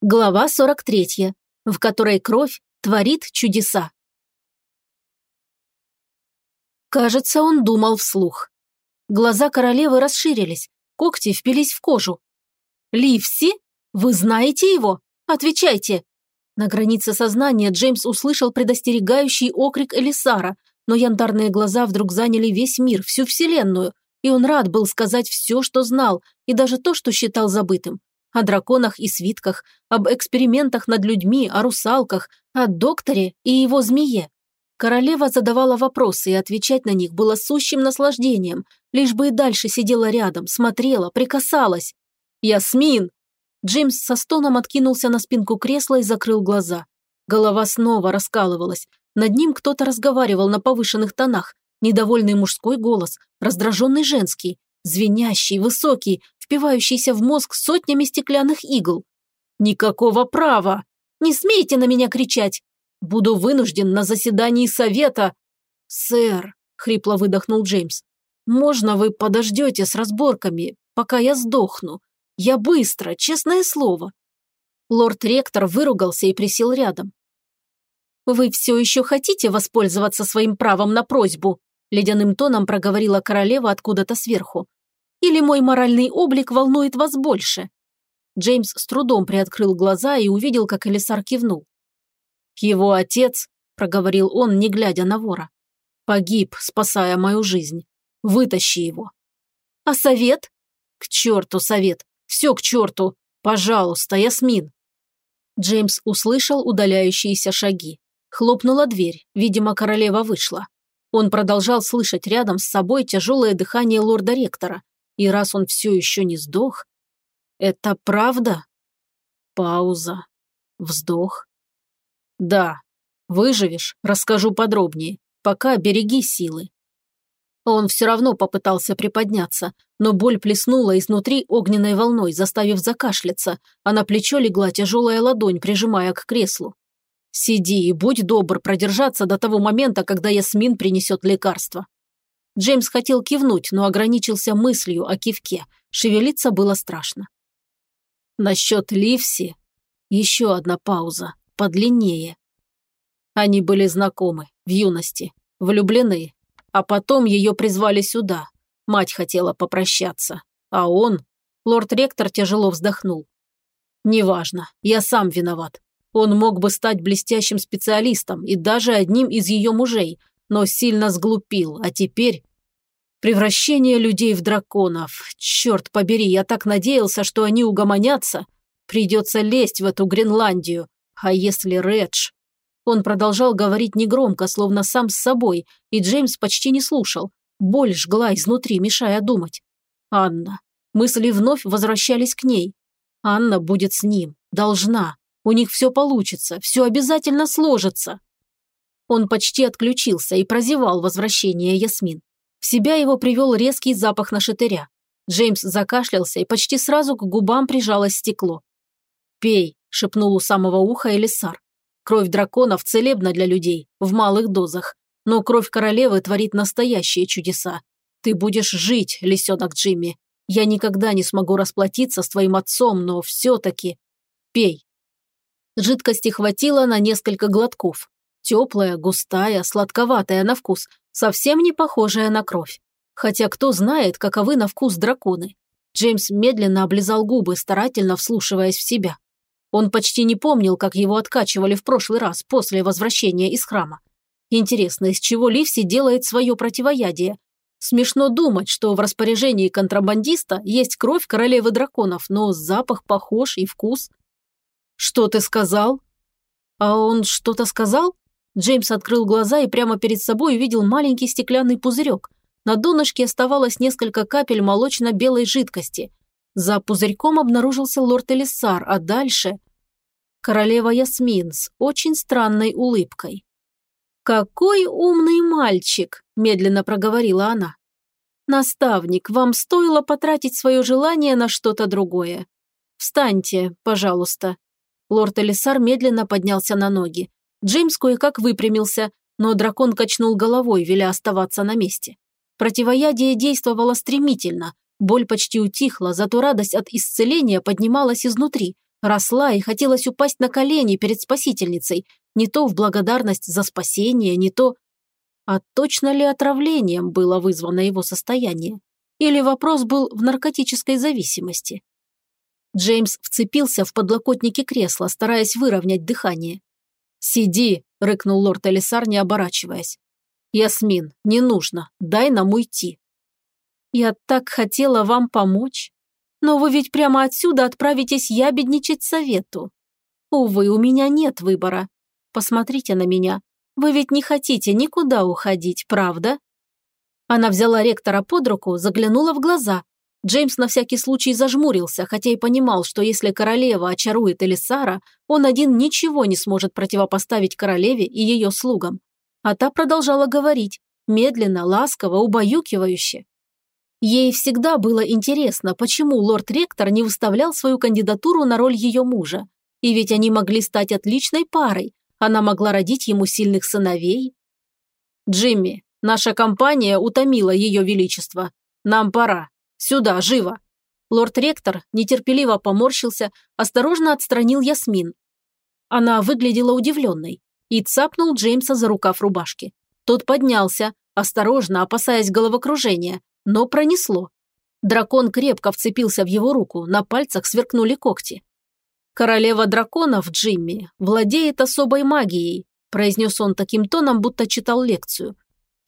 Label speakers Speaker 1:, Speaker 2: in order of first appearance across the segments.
Speaker 1: Глава 43, в которой кровь творит чудеса. Кажется, он думал вслух. Глаза королевы расширились, когти впились в кожу. «Ливси? Вы знаете его? Отвечайте!» На границе сознания Джеймс услышал предостерегающий окрик Элисара, но янтарные глаза вдруг заняли весь мир, всю вселенную, и он рад был сказать все, что знал, и даже то, что считал забытым о драконах и свитках, об экспериментах над людьми, о русалках, о докторе и его змее. Королева задавала вопросы, и отвечать на них было сущим наслаждением, лишь бы и дальше сидела рядом, смотрела, прикасалась. «Ясмин!» Джеймс со стоном откинулся на спинку кресла и закрыл глаза. Голова снова раскалывалась. Над ним кто-то разговаривал на повышенных тонах. Недовольный мужской голос, раздраженный женский, звенящий, высокий, впивающийся в мозг сотнями стеклянных игл. «Никакого права! Не смейте на меня кричать! Буду вынужден на заседании совета!» «Сэр», — хрипло выдохнул Джеймс, «можно вы подождете с разборками, пока я сдохну? Я быстро, честное слово». Лорд-ректор выругался и присел рядом. «Вы все еще хотите воспользоваться своим правом на просьбу?» Ледяным тоном проговорила королева откуда-то сверху. Или мой моральный облик волнует вас больше?» Джеймс с трудом приоткрыл глаза и увидел, как Элисар кивнул. «Его отец», – проговорил он, не глядя на вора, – «погиб, спасая мою жизнь. Вытащи его». «А совет?» «К черту совет! Все к черту! Пожалуйста, Ясмин!» Джеймс услышал удаляющиеся шаги. Хлопнула дверь, видимо, королева вышла. Он продолжал слышать рядом с собой тяжелое дыхание лорда-ректора, и раз он все еще не сдох... Это правда? Пауза. Вздох. Да. Выживешь, расскажу подробнее. Пока береги силы. Он все равно попытался приподняться, но боль плеснула изнутри огненной волной, заставив закашляться, а на плечо легла тяжелая ладонь, прижимая к креслу. «Сиди и будь добр продержаться до того момента, когда Ясмин принесет лекарство». Джеймс хотел кивнуть, но ограничился мыслью о кивке. Шевелиться было страшно. Насчет Ливси еще одна пауза, подлиннее. Они были знакомы, в юности, влюблены, а потом ее призвали сюда. Мать хотела попрощаться, а он... Лорд-ректор тяжело вздохнул. «Неважно, я сам виноват. Он мог бы стать блестящим специалистом и даже одним из ее мужей, но сильно сглупил, а теперь Превращение людей в драконов. Черт побери, я так надеялся, что они угомонятся. Придется лезть в эту Гренландию. А если Редж? Он продолжал говорить негромко, словно сам с собой, и Джеймс почти не слушал. Боль жгла изнутри, мешая думать. Анна. Мысли вновь возвращались к ней. Анна будет с ним. Должна. У них все получится, все обязательно сложится. Он почти отключился и прозевал возвращение Ясмин. В себя его привел резкий запах на шатыря. Джеймс закашлялся и почти сразу к губам прижалось стекло. «Пей», – шепнул у самого уха Элисар. «Кровь драконов целебна для людей, в малых дозах, но кровь королевы творит настоящие чудеса. Ты будешь жить, лисенок Джимми. Я никогда не смогу расплатиться с твоим отцом, но все-таки... Пей». Жидкости хватило на несколько глотков. Теплая, густая, сладковатая на вкус, совсем не похожая на кровь. Хотя кто знает, каковы на вкус драконы. Джеймс медленно облизал губы, старательно вслушиваясь в себя. Он почти не помнил, как его откачивали в прошлый раз после возвращения из храма. Интересно, из чего Ливси делает свое противоядие? Смешно думать, что в распоряжении контрабандиста есть кровь королевы драконов, но запах похож и вкус. «Что ты сказал?» «А он что-то сказал?» Джеймс открыл глаза и прямо перед собой увидел маленький стеклянный пузырек. На донышке оставалось несколько капель молочно-белой жидкости. За пузырьком обнаружился лорд Элиссар, а дальше... Королева Ясмин с очень странной улыбкой. «Какой умный мальчик!» – медленно проговорила она. «Наставник, вам стоило потратить свое желание на что-то другое. Встаньте, пожалуйста». Лорд Элисар медленно поднялся на ноги. Джеймс кое-как выпрямился, но дракон качнул головой, веля оставаться на месте. Противоядие действовало стремительно, боль почти утихла, зато радость от исцеления поднималась изнутри, Росла и хотелось упасть на колени перед спасительницей, не то в благодарность за спасение, не то... А точно ли отравлением было вызвано его состояние? Или вопрос был в наркотической зависимости? Джеймс вцепился в подлокотники кресла, стараясь выровнять дыхание. «Сиди!» – рыкнул лорд Элисар, не оборачиваясь. «Ясмин, не нужно, дай нам уйти». «Я так хотела вам помочь. Но вы ведь прямо отсюда отправитесь ябедничать совету. Увы, у меня нет выбора. Посмотрите на меня. Вы ведь не хотите никуда уходить, правда?» Она взяла ректора под руку, заглянула в глаза. Джеймс на всякий случай зажмурился, хотя и понимал, что если королева очарует Элисара, он один ничего не сможет противопоставить королеве и ее слугам. А та продолжала говорить, медленно, ласково, убаюкивающе. Ей всегда было интересно, почему лорд-ректор не выставлял свою кандидатуру на роль ее мужа. И ведь они могли стать отличной парой. Она могла родить ему сильных сыновей. «Джимми, наша компания утомила ее величество. Нам пора. Сюда, живо!» Лорд-ректор нетерпеливо поморщился, осторожно отстранил Ясмин. Она выглядела удивленной и цапнул Джеймса за рукав рубашки. Тот поднялся, осторожно, опасаясь головокружения, но пронесло. Дракон крепко вцепился в его руку, на пальцах сверкнули когти. «Королева драконов, Джимми, владеет особой магией», произнес он таким тоном, будто читал лекцию.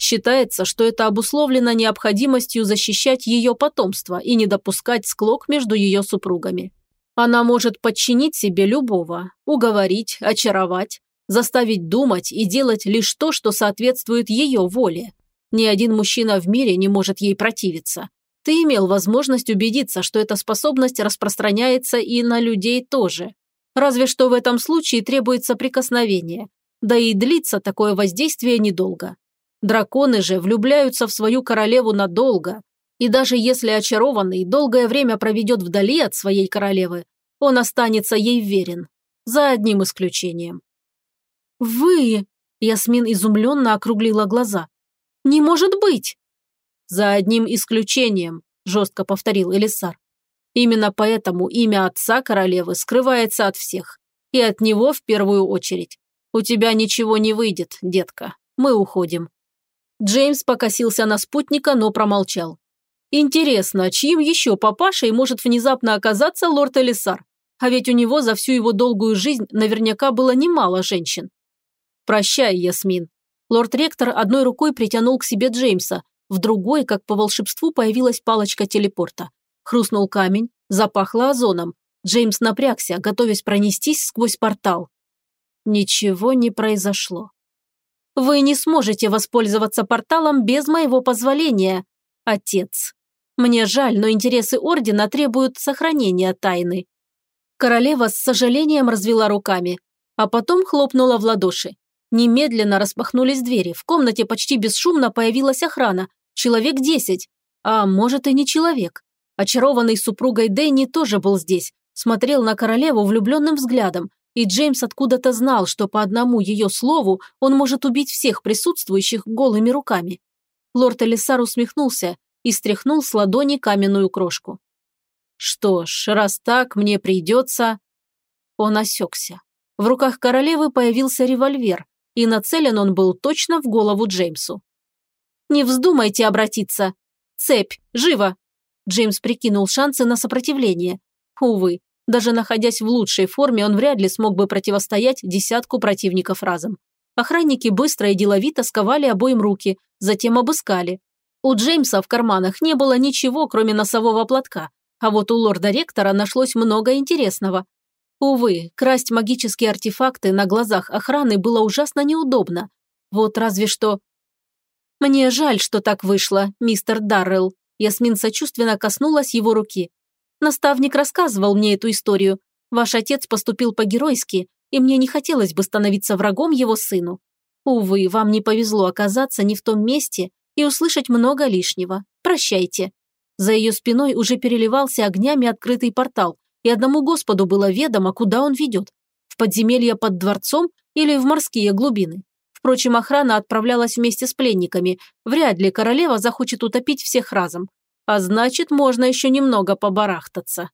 Speaker 1: Считается, что это обусловлено необходимостью защищать ее потомство и не допускать склок между ее супругами. Она может подчинить себе любого, уговорить, очаровать, заставить думать и делать лишь то, что соответствует ее воле. Ни один мужчина в мире не может ей противиться. Ты имел возможность убедиться, что эта способность распространяется и на людей тоже. Разве что в этом случае требуется прикосновение. Да и длится такое воздействие недолго. Драконы же влюбляются в свою королеву надолго. И даже если очарованный долгое время проведет вдали от своей королевы, он останется ей верен. За одним исключением. «Вы...» – Ясмин изумленно округлила глаза. Не может быть!» «За одним исключением», – жестко повторил Элисар. «Именно поэтому имя отца королевы скрывается от всех. И от него в первую очередь. У тебя ничего не выйдет, детка. Мы уходим». Джеймс покосился на спутника, но промолчал. «Интересно, чьим еще папашей может внезапно оказаться лорд Элисар? А ведь у него за всю его долгую жизнь наверняка было немало женщин. Прощай, Ясмин. Лорд-ректор одной рукой притянул к себе Джеймса, в другой, как по волшебству, появилась палочка телепорта. Хрустнул камень, запахло озоном. Джеймс напрягся, готовясь пронестись сквозь портал. Ничего не произошло. «Вы не сможете воспользоваться порталом без моего позволения, отец. Мне жаль, но интересы Ордена требуют сохранения тайны». Королева с сожалением развела руками, а потом хлопнула в ладоши. Немедленно распахнулись двери. В комнате почти бесшумно появилась охрана. Человек десять. А может и не человек. Очарованный супругой Дэнни тоже был здесь. Смотрел на королеву влюбленным взглядом. И Джеймс откуда-то знал, что по одному ее слову он может убить всех присутствующих голыми руками. Лорд Элисар усмехнулся и стряхнул с ладони каменную крошку. «Что ж, раз так, мне придется...» Он осекся. В руках королевы появился револьвер, и нацелен он был точно в голову Джеймсу. «Не вздумайте обратиться! Цепь! Живо!» Джеймс прикинул шансы на сопротивление. Увы, даже находясь в лучшей форме, он вряд ли смог бы противостоять десятку противников разом. Охранники быстро и деловито сковали обоим руки, затем обыскали. У Джеймса в карманах не было ничего, кроме носового платка, а вот у лорда-ректора нашлось много интересного. Увы, красть магические артефакты на глазах охраны было ужасно неудобно. Вот разве что... «Мне жаль, что так вышло, мистер Даррелл», Ясмин сочувственно коснулась его руки. «Наставник рассказывал мне эту историю. Ваш отец поступил по-геройски, и мне не хотелось бы становиться врагом его сыну. Увы, вам не повезло оказаться не в том месте и услышать много лишнего. Прощайте». За ее спиной уже переливался огнями открытый портал, и одному Господу было ведомо, куда он ведет – в подземелье под дворцом или в морские глубины. Впрочем, охрана отправлялась вместе с пленниками. Вряд ли королева захочет утопить всех разом. А значит, можно еще немного побарахтаться.